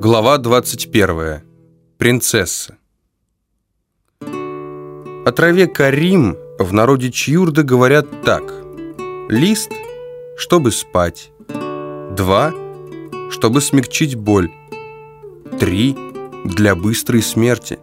Глава 21. Принцесса. О траве карим в народе чьюрда говорят так. Лист, чтобы спать. Два, чтобы смягчить боль. Три, для быстрой смерти.